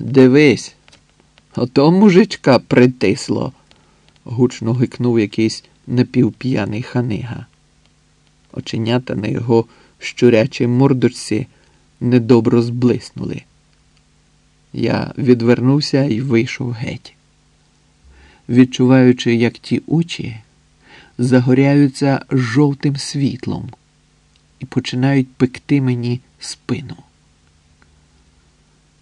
Дивись, ото мужичка притисло, гучно гикнув якийсь напівп'яний ханига. Оченята на його щурячій мордочці недобро зблиснули. Я відвернувся і вийшов геть, відчуваючи, як ті очі загоряються жовтим світлом і починають пекти мені спину.